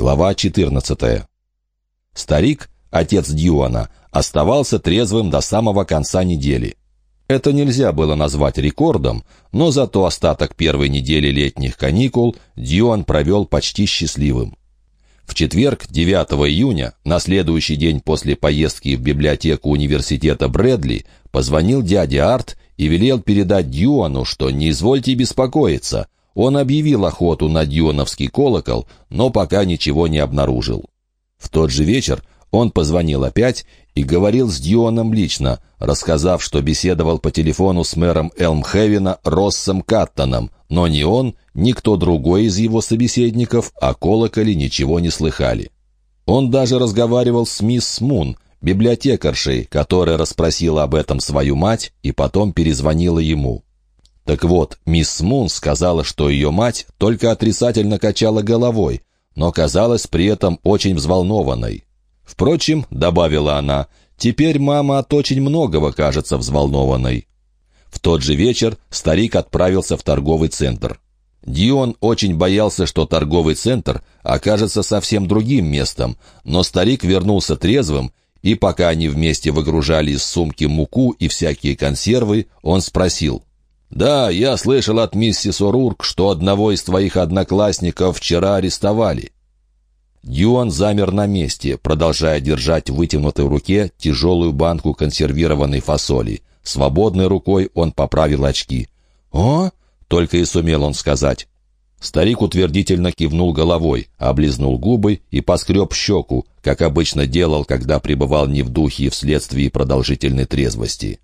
Глава 14. Старик, отец Дьюана, оставался трезвым до самого конца недели. Это нельзя было назвать рекордом, но зато остаток первой недели летних каникул Дьюан провел почти счастливым. В четверг, 9 июня, на следующий день после поездки в библиотеку университета Брэдли, позвонил дядя Арт и велел передать Дьюану, что не извольте беспокоиться – он объявил охоту на дьюновский колокол, но пока ничего не обнаружил. В тот же вечер он позвонил опять и говорил с Дьюаном лично, рассказав, что беседовал по телефону с мэром Элмхевена Россом Каттоном, но ни он, ни кто другой из его собеседников о колоколе ничего не слыхали. Он даже разговаривал с мисс Мун, библиотекаршей, которая расспросила об этом свою мать и потом перезвонила ему. Так вот, мисс Мун сказала, что ее мать только отрицательно качала головой, но казалась при этом очень взволнованной. Впрочем, добавила она, теперь мама от очень многого кажется взволнованной. В тот же вечер старик отправился в торговый центр. Дион очень боялся, что торговый центр окажется совсем другим местом, но старик вернулся трезвым, и пока они вместе выгружали из сумки муку и всякие консервы, он спросил — «Да, я слышал от миссис О'Рурк, что одного из твоих одноклассников вчера арестовали». Дьюан замер на месте, продолжая держать в вытянутой руке тяжелую банку консервированной фасоли. Свободной рукой он поправил очки. «О?» — только и сумел он сказать. Старик утвердительно кивнул головой, облизнул губы и поскреб щеку, как обычно делал, когда пребывал не в духе вследствие продолжительной трезвости.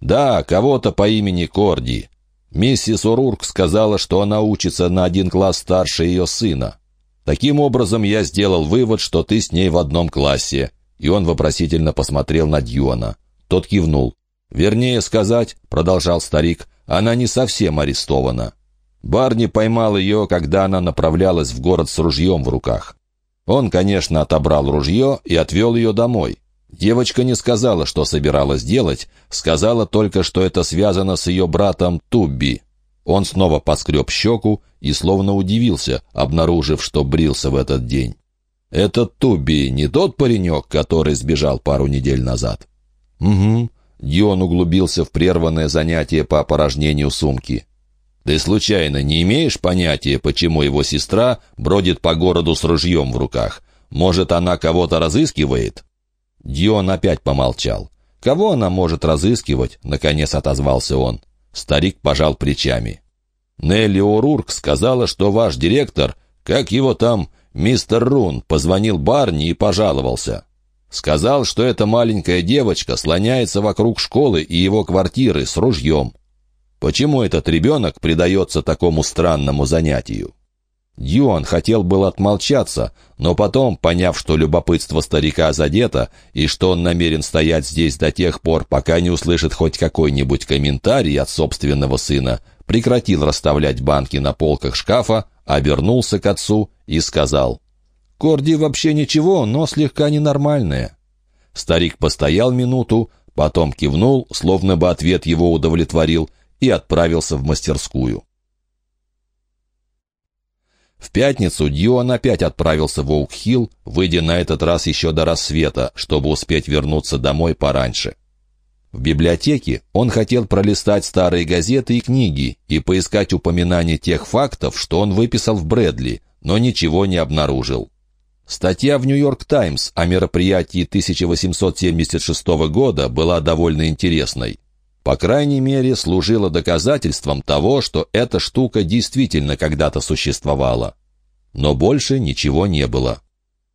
«Да, кого-то по имени Корди. Миссис Урурк сказала, что она учится на один класс старше ее сына. Таким образом, я сделал вывод, что ты с ней в одном классе». И он вопросительно посмотрел на Дьюана. Тот кивнул. «Вернее сказать, — продолжал старик, — она не совсем арестована. Барни поймал ее, когда она направлялась в город с ружьем в руках. Он, конечно, отобрал ружье и отвел ее домой. Девочка не сказала, что собиралась делать, сказала только, что это связано с ее братом Тубби. Он снова поскреб щеку и словно удивился, обнаружив, что брился в этот день. «Этот Тубби не тот паренек, который сбежал пару недель назад?» «Угу». Дион углубился в прерванное занятие по опорожнению сумки. «Ты случайно не имеешь понятия, почему его сестра бродит по городу с ружьем в руках? Может, она кого-то разыскивает?» Дион опять помолчал. «Кого она может разыскивать?» — наконец отозвался он. Старик пожал плечами. «Нелли О'Рурк сказала, что ваш директор, как его там, мистер Рун, позвонил Барни и пожаловался. Сказал, что эта маленькая девочка слоняется вокруг школы и его квартиры с ружьем. Почему этот ребенок предается такому странному занятию?» Юан хотел был отмолчаться, но потом, поняв, что любопытство старика задето и что он намерен стоять здесь до тех пор, пока не услышит хоть какой-нибудь комментарий от собственного сына, прекратил расставлять банки на полках шкафа, обернулся к отцу и сказал, «Корди вообще ничего, но слегка ненормальная». Старик постоял минуту, потом кивнул, словно бы ответ его удовлетворил, и отправился в мастерскую. В пятницу Дьюан опять отправился в Оук-Хилл, выйдя на этот раз еще до рассвета, чтобы успеть вернуться домой пораньше. В библиотеке он хотел пролистать старые газеты и книги и поискать упоминания тех фактов, что он выписал в Брэдли, но ничего не обнаружил. Статья в «Нью-Йорк Таймс» о мероприятии 1876 года была довольно интересной по крайней мере, служило доказательством того, что эта штука действительно когда-то существовала. Но больше ничего не было.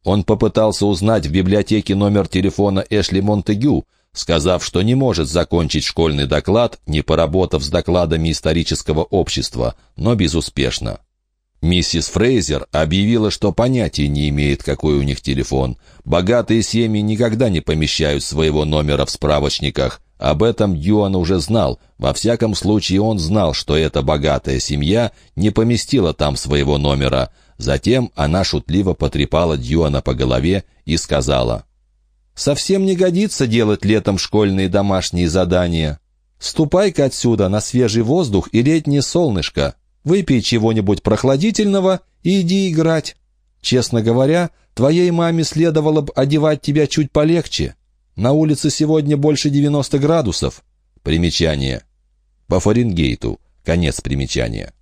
Он попытался узнать в библиотеке номер телефона Эшли Монтегю, сказав, что не может закончить школьный доклад, не поработав с докладами исторического общества, но безуспешно. Миссис Фрейзер объявила, что понятия не имеет, какой у них телефон. Богатые семьи никогда не помещают своего номера в справочниках, об этом Юан уже знал. Во всяком случае, он знал, что эта богатая семья не поместила там своего номера. Затем она шутливо потрепала Дьюана по голове и сказала, «Совсем не годится делать летом школьные домашние задания. Ступай-ка отсюда на свежий воздух и летнее солнышко. Выпей чего-нибудь прохладительного и иди играть». Честно говоря, твоей маме следовало бы одевать тебя чуть полегче. На улице сегодня больше 90 градусов. Примечание. По Фаренгейту. Конец примечания.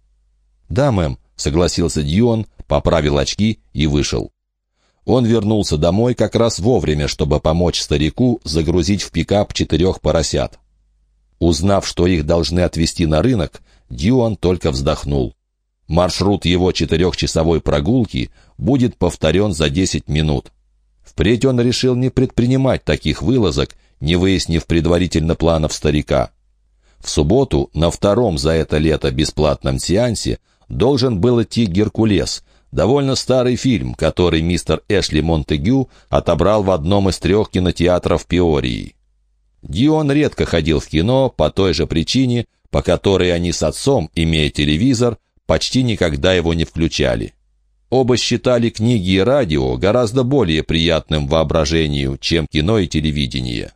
«Да, мэм», — согласился Дьюан, поправил очки и вышел. Он вернулся домой как раз вовремя, чтобы помочь старику загрузить в пикап четырех поросят. Узнав, что их должны отвезти на рынок, Дьюан только вздохнул. Маршрут его четырехчасовой прогулки будет повторен за десять минут. Впредь он решил не предпринимать таких вылазок, не выяснив предварительно планов старика. В субботу, на втором за это лето бесплатном сеансе, должен был идти «Геркулес», довольно старый фильм, который мистер Эшли Монтегю отобрал в одном из трех кинотеатров Пиории. Дион редко ходил в кино по той же причине, по которой они с отцом, имея телевизор, почти никогда его не включали. Оба считали книги и радио гораздо более приятным воображению, чем кино и телевидение.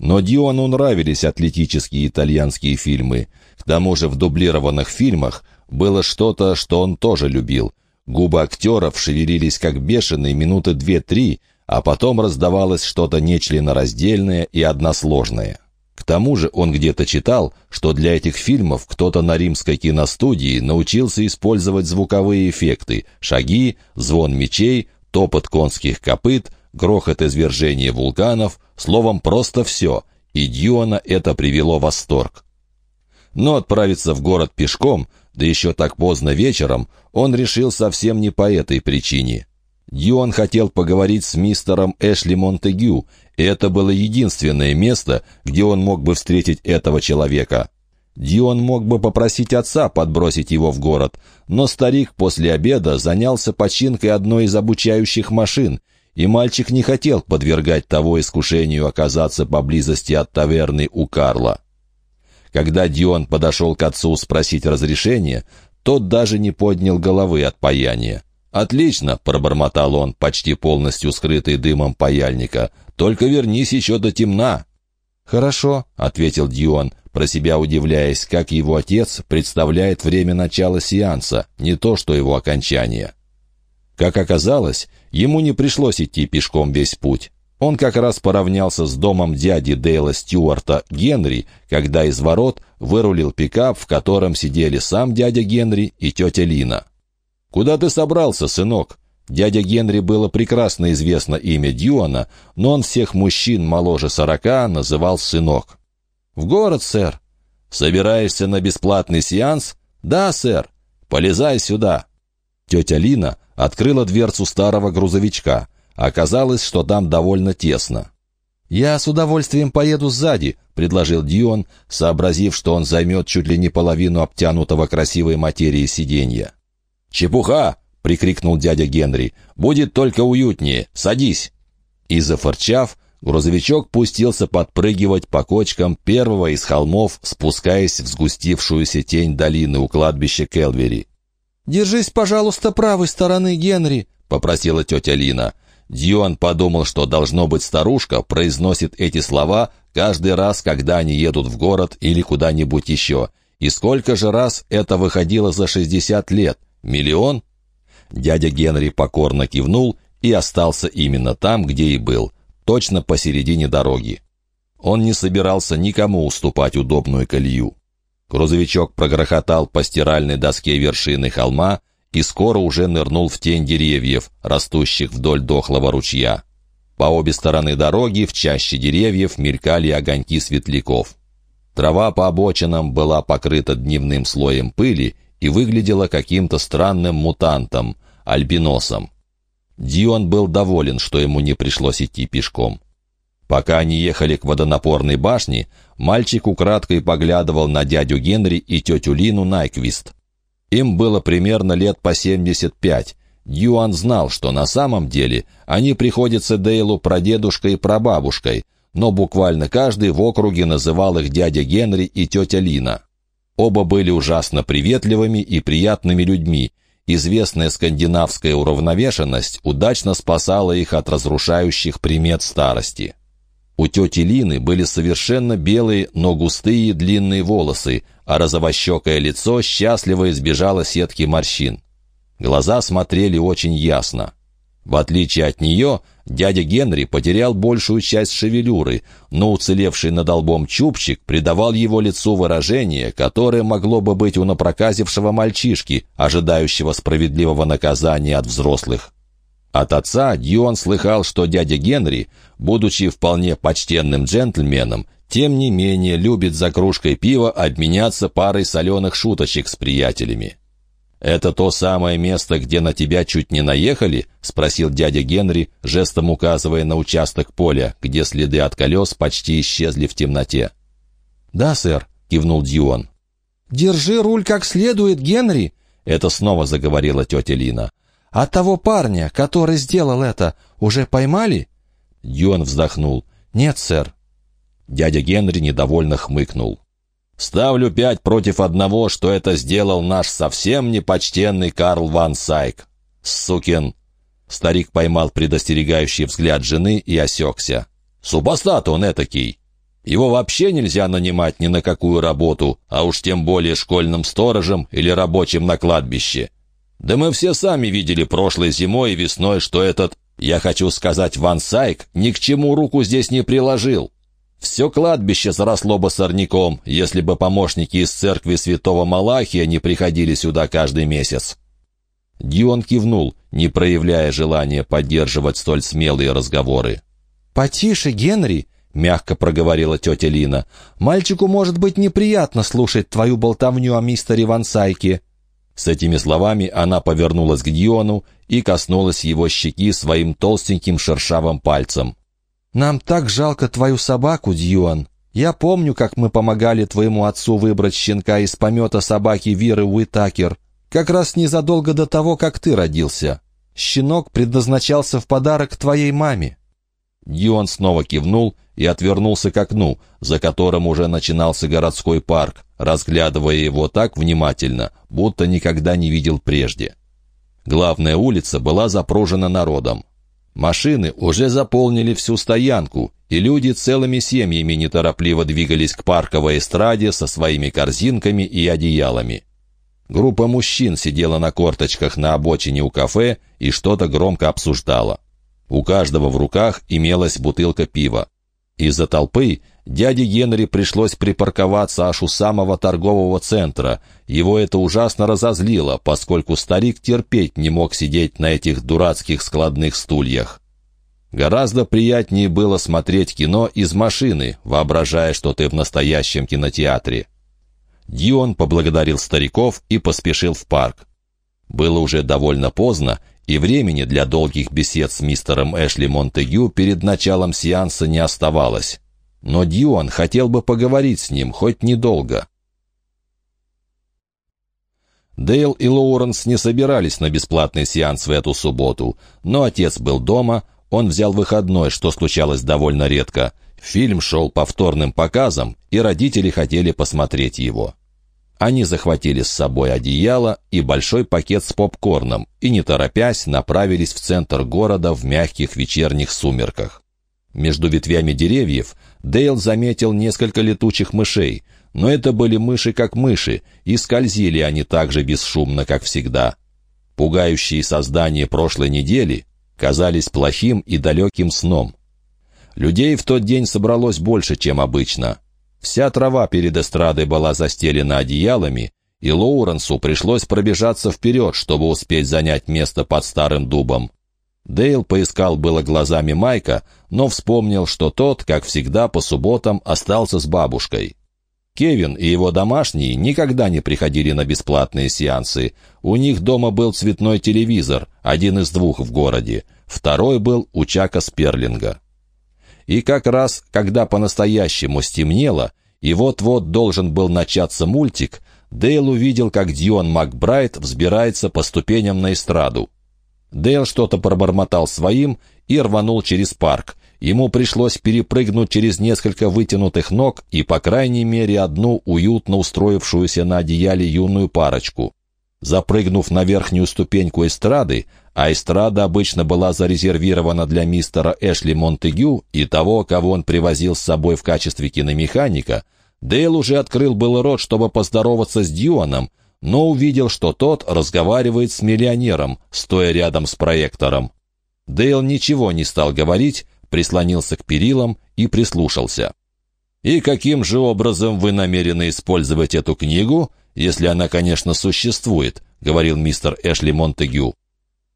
Но Диону нравились атлетические итальянские фильмы. К тому же в дублированных фильмах было что-то, что он тоже любил. Губы актеров шевелились как бешеные минуты две-три, а потом раздавалось что-то нечленораздельное и односложное. К тому же он где-то читал, что для этих фильмов кто-то на римской киностудии научился использовать звуковые эффекты — шаги, звон мечей, топот конских копыт, грохот извержения вулканов, словом, просто все, и Дьюана это привело в восторг. Но отправиться в город пешком, да еще так поздно вечером, он решил совсем не по этой причине. Дьюан хотел поговорить с мистером Эшли Монтегю, и это было единственное место, где он мог бы встретить этого человека. Дион мог бы попросить отца подбросить его в город, но старик после обеда занялся починкой одной из обучающих машин, и мальчик не хотел подвергать того искушению оказаться поблизости от таверны у Карла. Когда Дион подошел к отцу спросить разрешения, тот даже не поднял головы от паяния. «Отлично», — пробормотал он, почти полностью скрытый дымом паяльника. «Только вернись еще до темна». «Хорошо», — ответил Дион, про себя удивляясь, как его отец представляет время начала сеанса, не то что его окончание. Как оказалось, ему не пришлось идти пешком весь путь. Он как раз поравнялся с домом дяди Дейла Стюарта Генри, когда из ворот вырулил пикап, в котором сидели сам дядя Генри и тетя Лина. «Куда ты собрался, сынок?» Дядя Генри было прекрасно известно имя Дьюана, но он всех мужчин моложе сорока называл сынок. «В город, сэр». «Собираешься на бесплатный сеанс?» «Да, сэр». «Полезай сюда». Тетя Лина открыла дверцу старого грузовичка. Оказалось, что там довольно тесно. «Я с удовольствием поеду сзади», — предложил Дион, сообразив, что он займет чуть ли не половину обтянутого красивой материи сиденья. «Чепуха!» — прикрикнул дядя Генри. «Будет только уютнее. Садись!» И зафырчав, грузовичок пустился подпрыгивать по кочкам первого из холмов, спускаясь в сгустившуюся тень долины у кладбища Келвери. «Держись, пожалуйста, правой стороны, Генри», — попросила тетя Лина. Дьюан подумал, что, должно быть, старушка произносит эти слова каждый раз, когда они едут в город или куда-нибудь еще. И сколько же раз это выходило за шестьдесят лет? Миллион? Дядя Генри покорно кивнул и остался именно там, где и был, точно посередине дороги. Он не собирался никому уступать удобную колею. Грузовичок прогрохотал по стиральной доске вершины холма и скоро уже нырнул в тень деревьев, растущих вдоль дохлого ручья. По обе стороны дороги в чаще деревьев мелькали огоньки светляков. Трава по обочинам была покрыта дневным слоем пыли и выглядела каким-то странным мутантом, альбиносом. Дион был доволен, что ему не пришлось идти пешком. Пока они ехали к водонапорной башне, мальчик украдкой поглядывал на дядю Генри и тетю Лину Найквист. Им было примерно лет по 75. Дьюан знал, что на самом деле они приходятся Дейлу прадедушкой и прабабушкой, но буквально каждый в округе называл их дядя Генри и тетя Лина. Оба были ужасно приветливыми и приятными людьми. Известная скандинавская уравновешенность удачно спасала их от разрушающих примет старости. У тети Лины были совершенно белые, но густые длинные волосы, а розовощекое лицо счастливо избежало сетки морщин. Глаза смотрели очень ясно. В отличие от нее, дядя Генри потерял большую часть шевелюры, но уцелевший над лбом чубчик придавал его лицу выражение, которое могло бы быть у напроказившего мальчишки, ожидающего справедливого наказания от взрослых. От отца Дьюан слыхал, что дядя Генри, будучи вполне почтенным джентльменом, тем не менее любит за кружкой пива обменяться парой соленых шуточек с приятелями. «Это то самое место, где на тебя чуть не наехали?» — спросил дядя Генри, жестом указывая на участок поля, где следы от колес почти исчезли в темноте. «Да, сэр», — кивнул Дьюан. «Держи руль как следует, Генри!» — это снова заговорила тетя Лина. «А того парня, который сделал это, уже поймали?» Дьюан вздохнул. «Нет, сэр». Дядя Генри недовольно хмыкнул. Ставлю пять против одного, что это сделал наш совсем непочтенный Карл Ван Сайк. Сукин!» Старик поймал предостерегающий взгляд жены и осекся. «Супостат он этакий. Его вообще нельзя нанимать ни на какую работу, а уж тем более школьным сторожем или рабочим на кладбище. Да мы все сами видели прошлой зимой и весной, что этот, я хочу сказать, Ван Сайк ни к чему руку здесь не приложил. Все кладбище заросло бы сорняком, если бы помощники из церкви святого Малахия не приходили сюда каждый месяц. Дион кивнул, не проявляя желания поддерживать столь смелые разговоры. «Потише, Генри!» — мягко проговорила тетя Лина. «Мальчику может быть неприятно слушать твою болтовню о мистере Вансайке». С этими словами она повернулась к Диону и коснулась его щеки своим толстеньким шершавым пальцем. «Нам так жалко твою собаку, Дьюан. Я помню, как мы помогали твоему отцу выбрать щенка из помета собаки Виры Уитакер, как раз незадолго до того, как ты родился. Щенок предназначался в подарок твоей маме». Дьюан снова кивнул и отвернулся к окну, за которым уже начинался городской парк, разглядывая его так внимательно, будто никогда не видел прежде. Главная улица была запружена народом. Машины уже заполнили всю стоянку, и люди целыми семьями неторопливо двигались к парковой эстраде со своими корзинками и одеялами. Группа мужчин сидела на корточках на обочине у кафе и что-то громко обсуждала. У каждого в руках имелась бутылка пива. Из-за толпы дяде Генри пришлось припарковаться аж у самого торгового центра. Его это ужасно разозлило, поскольку старик терпеть не мог сидеть на этих дурацких складных стульях. Гораздо приятнее было смотреть кино из машины, воображая, что ты в настоящем кинотеатре. Дион поблагодарил стариков и поспешил в парк. Было уже довольно поздно, и времени для долгих бесед с мистером Эшли Монтегю перед началом сеанса не оставалось. Но Дион хотел бы поговорить с ним хоть недолго. Дейл и Лоуренс не собирались на бесплатный сеанс в эту субботу, но отец был дома, он взял выходной, что случалось довольно редко. Фильм шел повторным показом, и родители хотели посмотреть его. Они захватили с собой одеяло и большой пакет с попкорном и, не торопясь, направились в центр города в мягких вечерних сумерках. Между ветвями деревьев Дейл заметил несколько летучих мышей, но это были мыши как мыши, и скользили они так же бесшумно, как всегда. Пугающие создания прошлой недели казались плохим и далеким сном. Людей в тот день собралось больше, чем обычно. Вся трава перед эстрадой была застелена одеялами, и Лоуренсу пришлось пробежаться вперед, чтобы успеть занять место под старым дубом. Дейл поискал было глазами Майка, но вспомнил, что тот, как всегда, по субботам остался с бабушкой. Кевин и его домашние никогда не приходили на бесплатные сеансы. У них дома был цветной телевизор, один из двух в городе. Второй был у Чака Сперлинга. И как раз, когда по-настоящему стемнело, и вот-вот должен был начаться мультик, Дейл увидел, как Дион Макбрайт взбирается по ступеням на эстраду. Дейл что-то пробормотал своим и рванул через парк. Ему пришлось перепрыгнуть через несколько вытянутых ног и, по крайней мере, одну уютно устроившуюся на одеяле юную парочку. Запрыгнув на верхнюю ступеньку эстрады, а эстрада обычно была зарезервирована для мистера Эшли Монтегю и того, кого он привозил с собой в качестве киномеханика, Дейл уже открыл был рот, чтобы поздороваться с Дьюаном, но увидел, что тот разговаривает с миллионером, стоя рядом с проектором. Дейл ничего не стал говорить, прислонился к перилам и прислушался. «И каким же образом вы намерены использовать эту книгу, если она, конечно, существует?» — говорил мистер Эшли Монтегю.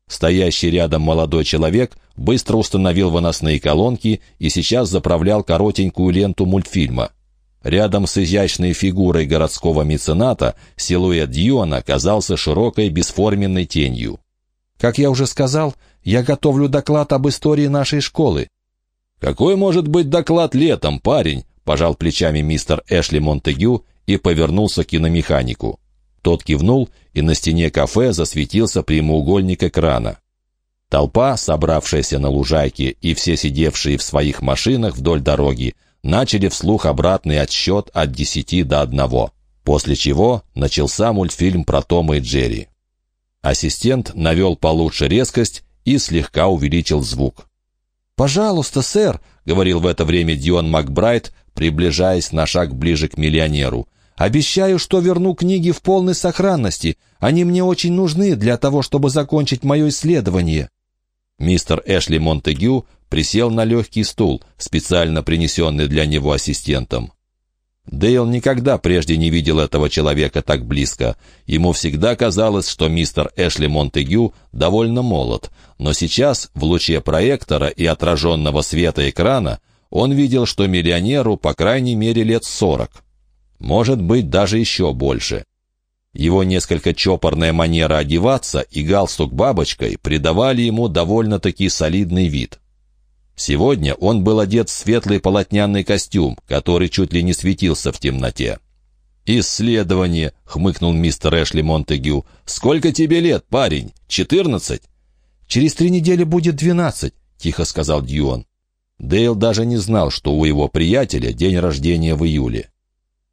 Стоящий рядом молодой человек быстро установил выносные колонки и сейчас заправлял коротенькую ленту мультфильма. Рядом с изящной фигурой городского мецената силуэт Дьюана казался широкой бесформенной тенью. «Как я уже сказал, я готовлю доклад об истории нашей школы». «Какой может быть доклад летом, парень?» — пожал плечами мистер Эшли Монтегю и повернулся к киномеханику. Тот кивнул, и на стене кафе засветился прямоугольник экрана. Толпа, собравшаяся на лужайке, и все сидевшие в своих машинах вдоль дороги, начали вслух обратный отсчет от десяти до одного, после чего начался мультфильм про Тома и Джерри. Ассистент навел получше резкость и слегка увеличил звук. «Пожалуйста, сэр», — говорил в это время Дион Макбрайт, приближаясь на шаг ближе к миллионеру. «Обещаю, что верну книги в полной сохранности. Они мне очень нужны для того, чтобы закончить мое исследование». Мистер Эшли Монтегю присел на легкий стул, специально принесенный для него ассистентом. Дейл никогда прежде не видел этого человека так близко. Ему всегда казалось, что мистер Эшли Монтегю довольно молод, но сейчас, в луче проектора и отраженного света экрана, он видел, что миллионеру по крайней мере лет сорок. Может быть, даже еще больше. Его несколько чопорная манера одеваться и галстук бабочкой придавали ему довольно-таки солидный вид. Сегодня он был одет в светлый полотняный костюм, который чуть ли не светился в темноте. «Исследование», — хмыкнул мистер Эшли Монтегю. «Сколько тебе лет, парень? Четырнадцать?» «Через три недели будет двенадцать», — тихо сказал Дьюан. Дейл даже не знал, что у его приятеля день рождения в июле.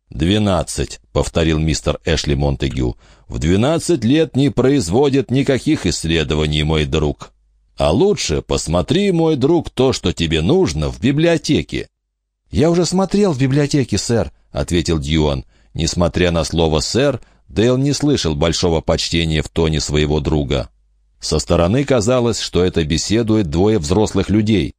«Двенадцать», — повторил мистер Эшли Монтегю. «В двенадцать лет не производят никаких исследований, мой друг». А лучше посмотри, мой друг, то, что тебе нужно, в библиотеке». «Я уже смотрел в библиотеке, сэр», — ответил Дьюан. Несмотря на слово «сэр», Дейл не слышал большого почтения в тоне своего друга. Со стороны казалось, что это беседует двое взрослых людей.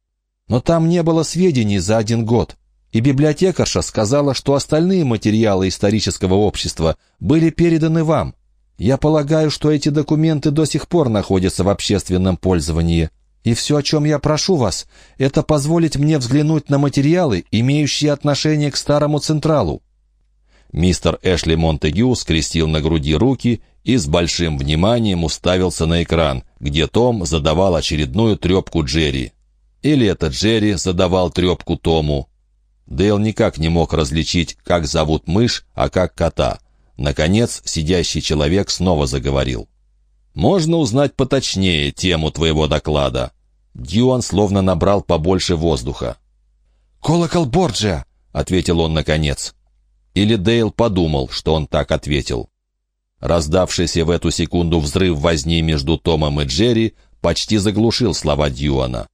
«Но там не было сведений за один год, и библиотекарша сказала, что остальные материалы исторического общества были переданы вам. Я полагаю, что эти документы до сих пор находятся в общественном пользовании. И все, о чем я прошу вас, это позволить мне взглянуть на материалы, имеющие отношение к старому Централу». Мистер Эшли Монтегю скрестил на груди руки и с большим вниманием уставился на экран, где Том задавал очередную трепку Джерри. Или это Джерри задавал трепку Тому. Дейл никак не мог различить, как зовут мышь, а как кота — Наконец, сидящий человек снова заговорил. «Можно узнать поточнее тему твоего доклада?» Дьюан словно набрал побольше воздуха. «Колокол Борджиа!» — ответил он наконец. Или Дейл подумал, что он так ответил. Раздавшийся в эту секунду взрыв возни между Томом и Джерри почти заглушил слова Дьюана.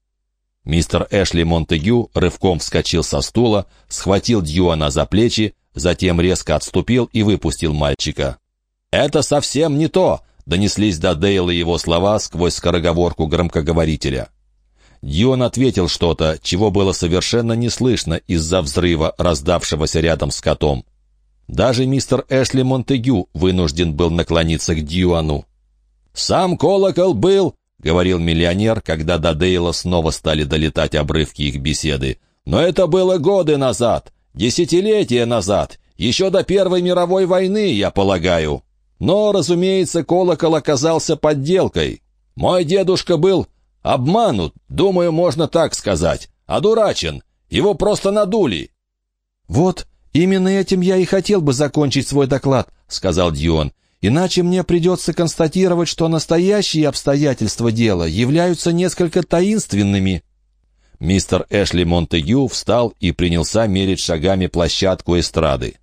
Мистер Эшли Монтегю рывком вскочил со стула, схватил Дьюана за плечи, затем резко отступил и выпустил мальчика. «Это совсем не то!» — донеслись до Дейла его слова сквозь скороговорку громкоговорителя. Дьюан ответил что-то, чего было совершенно не слышно из-за взрыва, раздавшегося рядом с котом. Даже мистер Эшли Монтегю вынужден был наклониться к Дьюану. «Сам колокол был», — говорил миллионер, когда до Дейла снова стали долетать обрывки их беседы. «Но это было годы назад. Десятилетия назад, еще до Первой мировой войны, я полагаю. Но, разумеется, колокол оказался подделкой. Мой дедушка был обманут, думаю, можно так сказать, одурачен. Его просто надули». «Вот, именно этим я и хотел бы закончить свой доклад», — сказал Дьюан. «Иначе мне придется констатировать, что настоящие обстоятельства дела являются несколько таинственными». Мистер Эшли Монтегю встал и принялся мерить шагами площадку эстрады.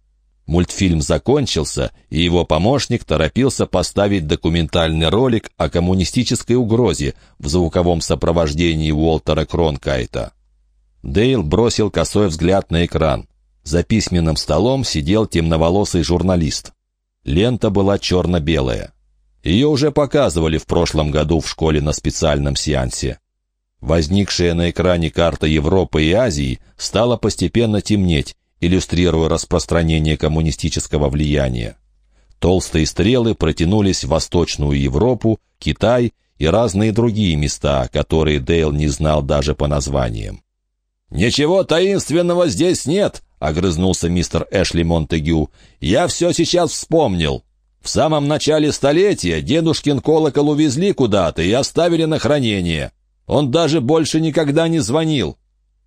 Мультфильм закончился, и его помощник торопился поставить документальный ролик о коммунистической угрозе в звуковом сопровождении Уолтера Кронкайта. Дейл бросил косой взгляд на экран. За письменным столом сидел темноволосый журналист. Лента была черно-белая. Ее уже показывали в прошлом году в школе на специальном сеансе. Возникшая на экране карта Европы и Азии стала постепенно темнеть, иллюстрируя распространение коммунистического влияния. Толстые стрелы протянулись в Восточную Европу, Китай и разные другие места, которые Дейл не знал даже по названиям. «Ничего таинственного здесь нет», — огрызнулся мистер Эшли Монтегю. «Я все сейчас вспомнил. В самом начале столетия дедушкин колокол увезли куда-то и оставили на хранение. Он даже больше никогда не звонил.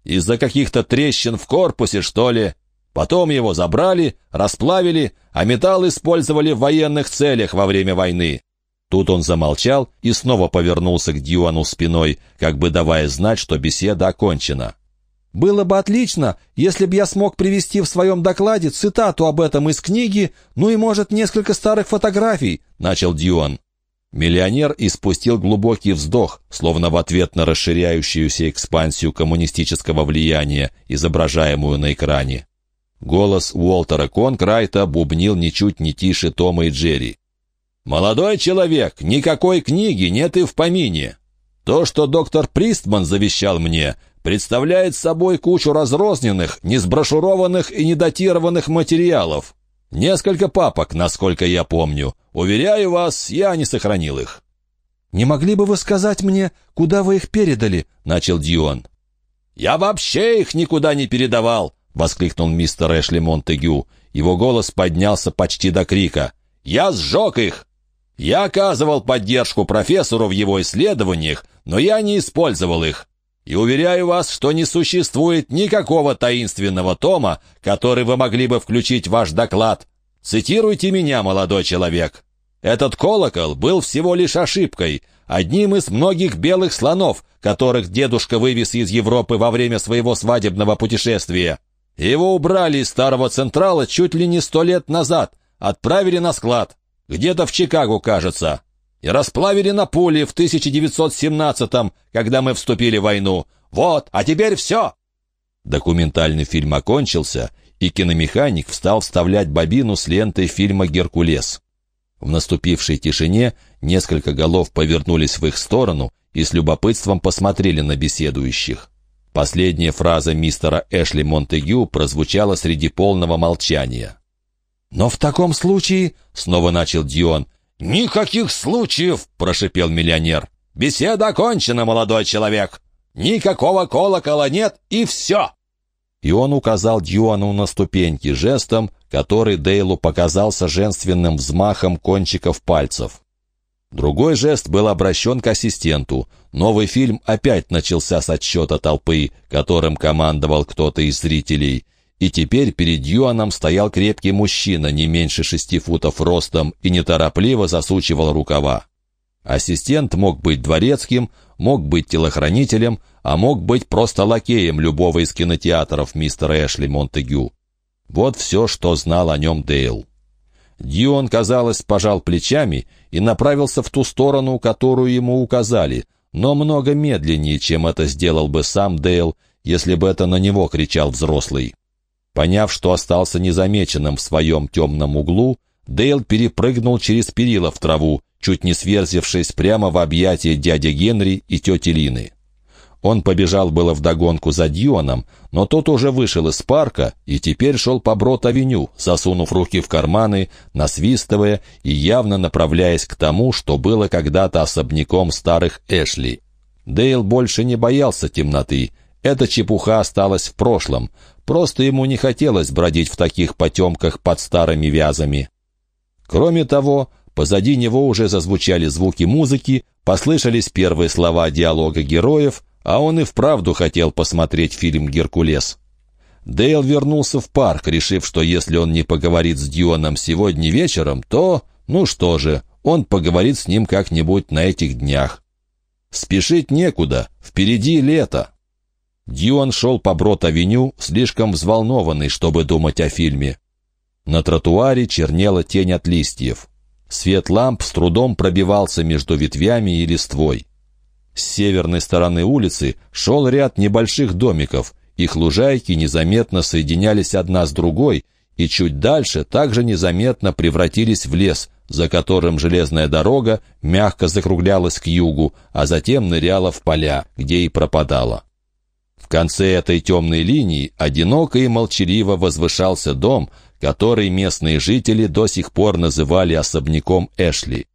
Из-за каких-то трещин в корпусе, что ли. Потом его забрали, расплавили, а металл использовали в военных целях во время войны. Тут он замолчал и снова повернулся к Дьюану спиной, как бы давая знать, что беседа окончена. «Было бы отлично, если бы я смог привести в своем докладе цитату об этом из книги, ну и, может, несколько старых фотографий», — начал Дьюан. Миллионер испустил глубокий вздох, словно в ответ на расширяющуюся экспансию коммунистического влияния, изображаемую на экране. Голос Уолтера Конкрайта бубнил ничуть не тише Тома и Джерри. «Молодой человек, никакой книги нет и в помине. То, что доктор Пристман завещал мне, представляет собой кучу разрозненных, несброшурованных и недатированных материалов. Несколько папок, насколько я помню. Уверяю вас, я не сохранил их». «Не могли бы вы сказать мне, куда вы их передали?» — начал Дьюан. «Я вообще их никуда не передавал!» — воскликнул мистер Эшли Монтегю. Его голос поднялся почти до крика. «Я сжег их! Я оказывал поддержку профессору в его исследованиях, но я не использовал их. И уверяю вас, что не существует никакого таинственного тома, который вы могли бы включить в ваш доклад. Цитируйте меня, молодой человек. Этот колокол был всего лишь ошибкой, одним из многих белых слонов, которых дедушка вывез из Европы во время своего свадебного путешествия. Его убрали из старого Централа чуть ли не сто лет назад, отправили на склад, где-то в Чикаго, кажется и расплавили на пули в 1917-м, когда мы вступили в войну. Вот, а теперь все!» Документальный фильм окончился, и киномеханик встал вставлять бобину с лентой фильма «Геркулес». В наступившей тишине несколько голов повернулись в их сторону и с любопытством посмотрели на беседующих. Последняя фраза мистера Эшли Монтегю прозвучала среди полного молчания. «Но в таком случае...» — снова начал Дион. «Никаких случаев!» — прошипел миллионер. «Беседа окончена, молодой человек! Никакого колокола нет, и все!» И он указал Дьюану на ступеньки жестом, который Дейлу показался женственным взмахом кончиков пальцев. Другой жест был обращен к ассистенту. Новый фильм опять начался с отсчета толпы, которым командовал кто-то из зрителей — и теперь перед Юаном стоял крепкий мужчина, не меньше шести футов ростом, и неторопливо засучивал рукава. Ассистент мог быть дворецким, мог быть телохранителем, а мог быть просто лакеем любого из кинотеатров мистера Эшли Монтегю. Вот все, что знал о нем Дейл. Дьюан, казалось, пожал плечами и направился в ту сторону, которую ему указали, но много медленнее, чем это сделал бы сам Дейл, если бы это на него кричал взрослый. Поняв, что остался незамеченным в своем темном углу, Дейл перепрыгнул через перила в траву, чуть не сверзившись прямо в объятия дяди Генри и тети Лины. Он побежал было вдогонку за Дьюаном, но тот уже вышел из парка и теперь шел по Брод-авеню, засунув руки в карманы, насвистывая и явно направляясь к тому, что было когда-то особняком старых Эшли. Дейл больше не боялся темноты. Эта чепуха осталась в прошлом. Просто ему не хотелось бродить в таких потемках под старыми вязами. Кроме того, позади него уже зазвучали звуки музыки, послышались первые слова диалога героев, а он и вправду хотел посмотреть фильм «Геркулес». Дейл вернулся в парк, решив, что если он не поговорит с Дионом сегодня вечером, то, ну что же, он поговорит с ним как-нибудь на этих днях. Спешить некуда, впереди лето. Дьюан шел по Брод-авеню, слишком взволнованный, чтобы думать о фильме. На тротуаре чернела тень от листьев. Свет ламп с трудом пробивался между ветвями и листвой. С северной стороны улицы шел ряд небольших домиков. Их лужайки незаметно соединялись одна с другой, и чуть дальше также незаметно превратились в лес, за которым железная дорога мягко закруглялась к югу, а затем ныряла в поля, где и пропадала. В конце этой темной линии одиноко и молчаливо возвышался дом, который местные жители до сих пор называли особняком Эшли.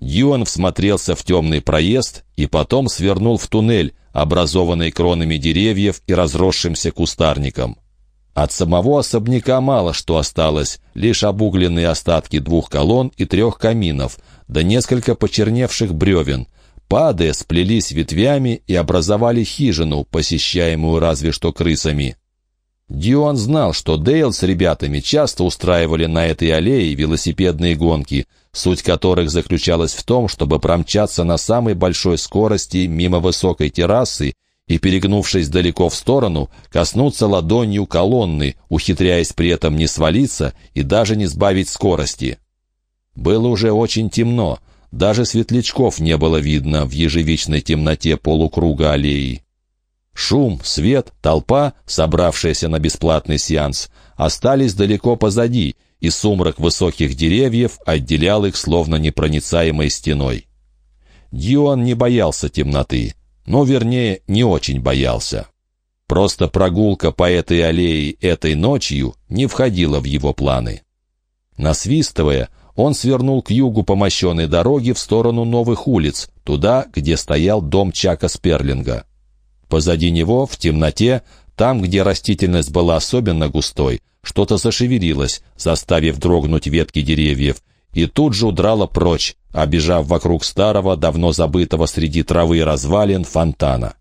Юан всмотрелся в темный проезд и потом свернул в туннель, образованный кронами деревьев и разросшимся кустарником. От самого особняка мало что осталось, лишь обугленные остатки двух колонн и трех каминов, да несколько почерневших бревен. Падая, сплелись ветвями и образовали хижину, посещаемую разве что крысами. Дион знал, что Дейл с ребятами часто устраивали на этой аллее велосипедные гонки, суть которых заключалась в том, чтобы промчаться на самой большой скорости мимо высокой террасы и, перегнувшись далеко в сторону, коснуться ладонью колонны, ухитряясь при этом не свалиться и даже не сбавить скорости. Было уже очень темно, даже светлячков не было видно в ежевичной темноте полукруга аллеи. Шум, свет, толпа, собравшаяся на бесплатный сеанс, остались далеко позади, и сумрак высоких деревьев отделял их словно непроницаемой стеной. Дион не боялся темноты но, вернее, не очень боялся. Просто прогулка по этой аллее этой ночью не входила в его планы. Насвистывая, он свернул к югу по мощенной дороге в сторону новых улиц, туда, где стоял дом Чака Сперлинга. Позади него, в темноте, там, где растительность была особенно густой, что-то зашевелилось, заставив дрогнуть ветки деревьев, и тут же удрала прочь, обежав вокруг старого, давно забытого среди травы развалин фонтана.